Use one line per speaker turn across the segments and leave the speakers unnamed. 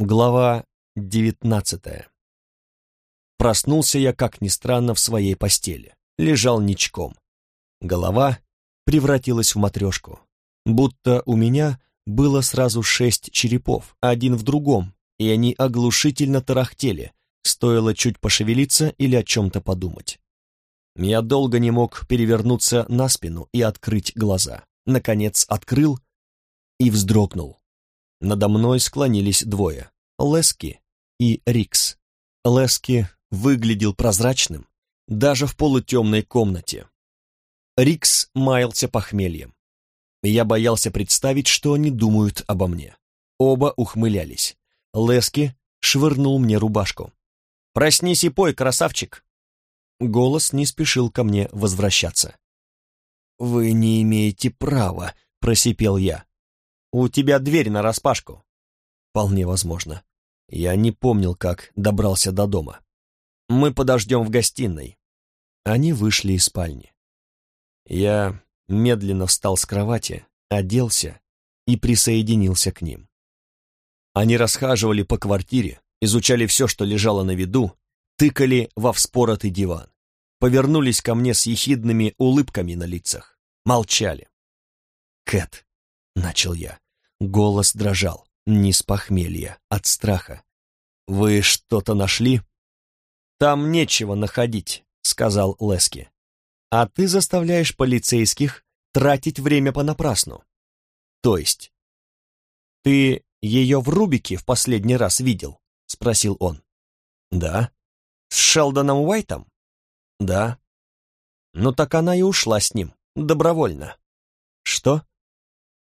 Глава девятнадцатая. Проснулся я, как ни странно, в своей постели. Лежал ничком. Голова превратилась в матрешку. Будто у меня было сразу шесть черепов, один в другом, и они оглушительно тарахтели, стоило чуть пошевелиться или о чем-то подумать. Я долго не мог перевернуться на спину и открыть глаза. Наконец открыл и вздрогнул. Надо мной склонились двое — Лески и Рикс. Лески выглядел прозрачным, даже в полутемной комнате. Рикс маялся похмельем. Я боялся представить, что они думают обо мне. Оба ухмылялись. Лески швырнул мне рубашку. «Проснись и пой, красавчик!» Голос не спешил ко мне возвращаться. «Вы не имеете права», — просипел я. «У тебя дверь нараспашку». «Вполне возможно. Я не помнил, как добрался до дома. Мы подождем в гостиной». Они вышли из спальни. Я медленно встал с кровати, оделся и присоединился к ним. Они расхаживали по квартире, изучали все, что лежало на виду, тыкали во вспоротый диван, повернулись ко мне с ехидными улыбками на лицах, молчали. «Кэт», — начал я, голос дрожал, не с похмелья, от страха. «Вы что-то нашли?» «Там нечего находить», — сказал Лески. «А ты заставляешь полицейских тратить время понапрасну». «То есть?» «Ты ее в Рубике в последний раз видел?» — спросил он. «Да». «С Шелдоном Уайтом?» «Да». «Ну так она и ушла с ним, добровольно». «Что?»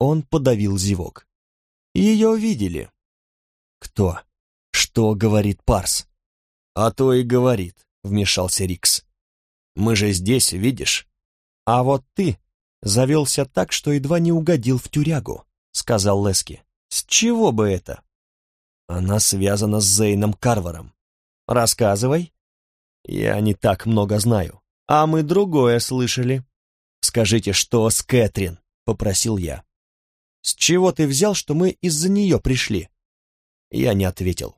Он подавил зевок. «Ее видели». «Кто? Что говорит Парс?» «А то и говорит», — вмешался Рикс. «Мы же здесь, видишь?» «А вот ты завелся так, что едва не угодил в тюрягу», — сказал Лески. «С чего бы это?» «Она связана с Зейном Карваром». «Рассказывай». «Я не так много знаю, а мы другое слышали». «Скажите, что с Кэтрин?» — попросил я. «С чего ты взял, что мы из-за нее пришли?» Я не ответил.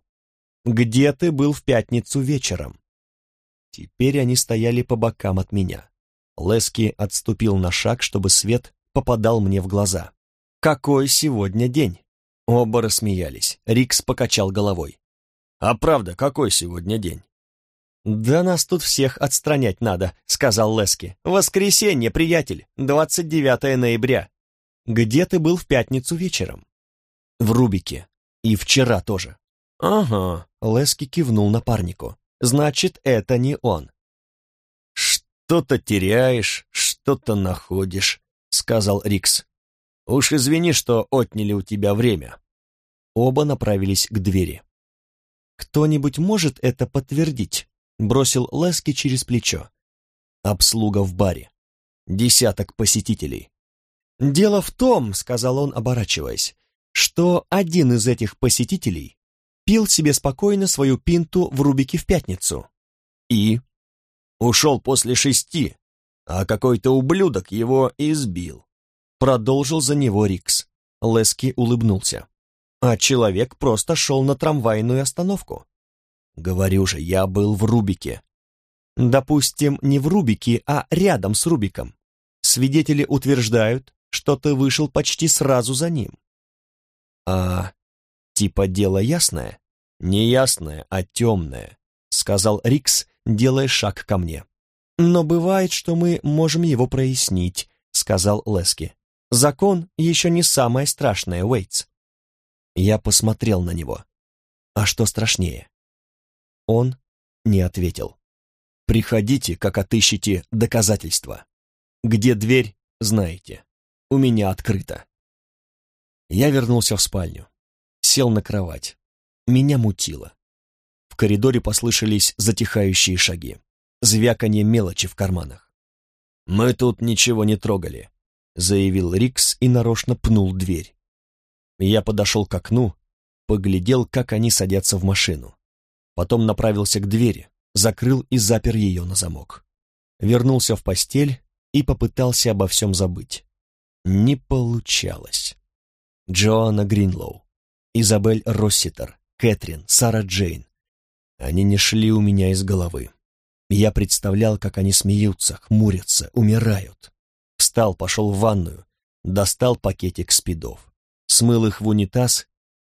«Где ты был в пятницу вечером?» Теперь они стояли по бокам от меня. Лески отступил на шаг, чтобы свет попадал мне в глаза. «Какой сегодня день?» Оба рассмеялись. Рикс покачал головой. «А правда, какой сегодня день?» «Да нас тут всех отстранять надо», — сказал Лески. «Воскресенье, приятель, 29 ноября. Где ты был в пятницу вечером?» «В Рубике. И вчера тоже». «Ага», — Лески кивнул напарнику. «Значит, это не он».
«Что-то теряешь, что-то находишь», — сказал Рикс. «Уж извини, что отняли у тебя время».
Оба направились к двери. «Кто-нибудь может это подтвердить?» — бросил Лески через плечо. «Обслуга в баре. Десяток посетителей». «Дело в том», — сказал он, оборачиваясь, «что один из этих посетителей пил себе спокойно свою пинту в Рубике в пятницу.
И ушел после шести, а какой-то ублюдок его избил.
Продолжил за него Рикс. Лески улыбнулся. А человек просто шел на трамвайную остановку. Говорю же, я был в Рубике. Допустим, не в Рубике, а рядом с Рубиком. Свидетели утверждают, что ты вышел почти сразу за ним. А Типа дело ясное? Не ясное, а темное, сказал Рикс, делая шаг ко мне. Но бывает, что мы можем его прояснить, сказал Лески. Закон еще не самое страшное, Уэйтс. Я посмотрел на него. А что страшнее? Он не ответил. Приходите, как отыщете доказательства. Где дверь, знаете. У меня открыто. Я вернулся в спальню сел на кровать. Меня мутило. В коридоре послышались затихающие шаги, звяканье мелочи в карманах.
«Мы тут ничего не трогали», — заявил Рикс и нарочно пнул дверь.
Я подошел к окну, поглядел, как они садятся в машину. Потом направился к двери, закрыл и запер ее на замок. Вернулся в постель и попытался обо всем забыть. Не получалось. Джоанна Гринлоу. Изабель Росситер, Кэтрин, Сара Джейн. Они не шли у меня из головы. Я представлял, как они смеются, хмурятся, умирают. Встал, пошел в ванную, достал пакетик спидов, смыл их в унитаз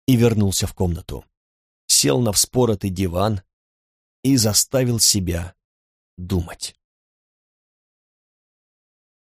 и вернулся в комнату. Сел на вспоротый диван и заставил себя думать.